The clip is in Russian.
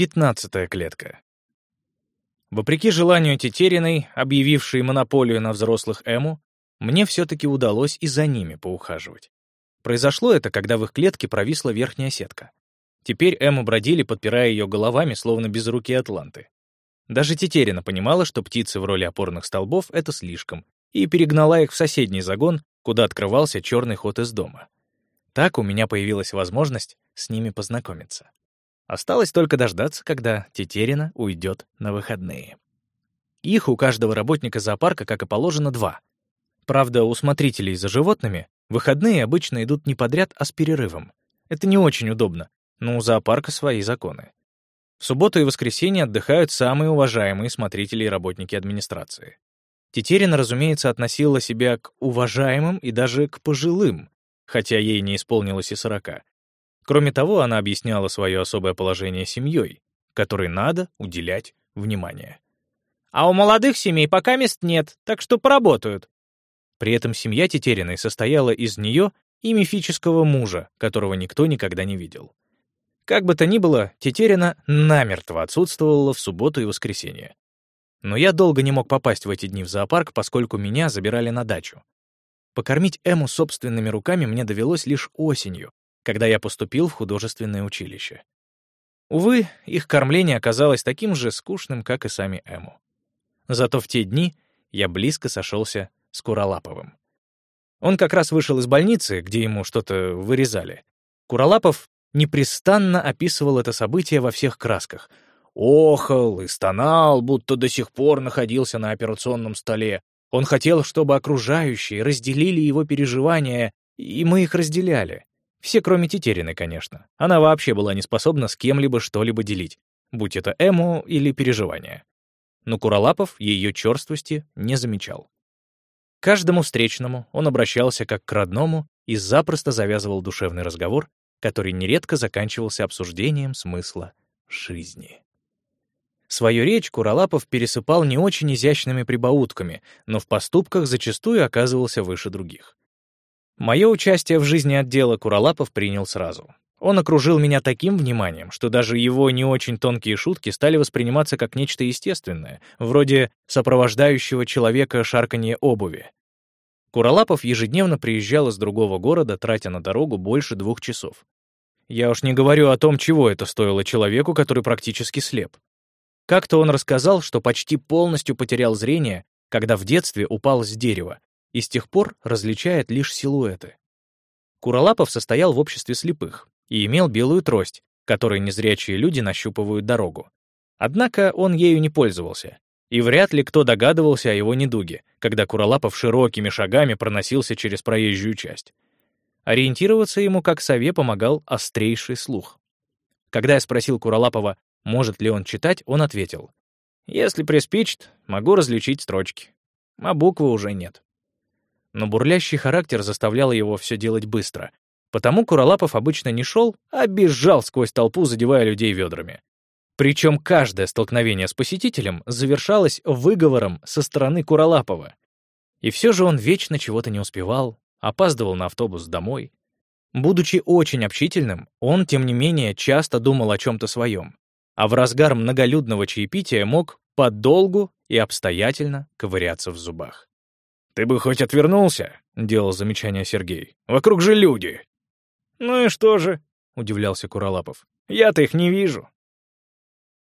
Пятнадцатая клетка. Вопреки желанию Тетериной, объявившей монополию на взрослых Эму, мне все-таки удалось и за ними поухаживать. Произошло это, когда в их клетке провисла верхняя сетка. Теперь Эму бродили, подпирая ее головами, словно безрукие атланты. Даже Тетерина понимала, что птицы в роли опорных столбов — это слишком, и перегнала их в соседний загон, куда открывался черный ход из дома. Так у меня появилась возможность с ними познакомиться. Осталось только дождаться, когда Тетерина уйдет на выходные. Их у каждого работника зоопарка, как и положено, два. Правда, у смотрителей за животными выходные обычно идут не подряд, а с перерывом. Это не очень удобно, но у зоопарка свои законы. В субботу и воскресенье отдыхают самые уважаемые смотрители и работники администрации. Тетерина, разумеется, относила себя к уважаемым и даже к пожилым, хотя ей не исполнилось и сорока. Кроме того, она объясняла свое особое положение семьей, которой надо уделять внимание. «А у молодых семей пока мест нет, так что поработают». При этом семья Тетериной состояла из нее и мифического мужа, которого никто никогда не видел. Как бы то ни было, Тетерина намертво отсутствовала в субботу и воскресенье. Но я долго не мог попасть в эти дни в зоопарк, поскольку меня забирали на дачу. Покормить Эму собственными руками мне довелось лишь осенью, когда я поступил в художественное училище. Увы, их кормление оказалось таким же скучным, как и сами Эму. Зато в те дни я близко сошелся с Куролаповым. Он как раз вышел из больницы, где ему что-то вырезали. Куролапов непрестанно описывал это событие во всех красках. Охал и стонал, будто до сих пор находился на операционном столе. Он хотел, чтобы окружающие разделили его переживания, и мы их разделяли. Все, кроме Тетерины, конечно. Она вообще была не способна с кем-либо что-либо делить, будь это эмо или переживания. Но Куролапов ее черствости не замечал. Каждому встречному он обращался как к родному и запросто завязывал душевный разговор, который нередко заканчивался обсуждением смысла жизни. Свою речь Куролапов пересыпал не очень изящными прибаутками, но в поступках зачастую оказывался выше других. Мое участие в жизни отдела Куролапов принял сразу. Он окружил меня таким вниманием, что даже его не очень тонкие шутки стали восприниматься как нечто естественное, вроде сопровождающего человека шарканье обуви. Куролапов ежедневно приезжал из другого города, тратя на дорогу больше двух часов. Я уж не говорю о том, чего это стоило человеку, который практически слеп. Как-то он рассказал, что почти полностью потерял зрение, когда в детстве упал с дерева, и с тех пор различает лишь силуэты. Куролапов состоял в обществе слепых и имел белую трость, которой незрячие люди нащупывают дорогу. Однако он ею не пользовался, и вряд ли кто догадывался о его недуге, когда Куролапов широкими шагами проносился через проезжую часть. Ориентироваться ему как сове помогал острейший слух. Когда я спросил Куролапова, может ли он читать, он ответил, «Если приспичит, могу различить строчки, а буквы уже нет» но бурлящий характер заставлял его все делать быстро. Потому Куролапов обычно не шел, а бежал сквозь толпу, задевая людей ведрами. Причем каждое столкновение с посетителем завершалось выговором со стороны Куролапова. И все же он вечно чего-то не успевал, опаздывал на автобус домой. Будучи очень общительным, он, тем не менее, часто думал о чем-то своем, а в разгар многолюдного чаепития мог подолгу и обстоятельно ковыряться в зубах. «Ты бы хоть отвернулся», — делал замечание Сергей. «Вокруг же люди». «Ну и что же?» — удивлялся Куролапов. «Я-то их не вижу.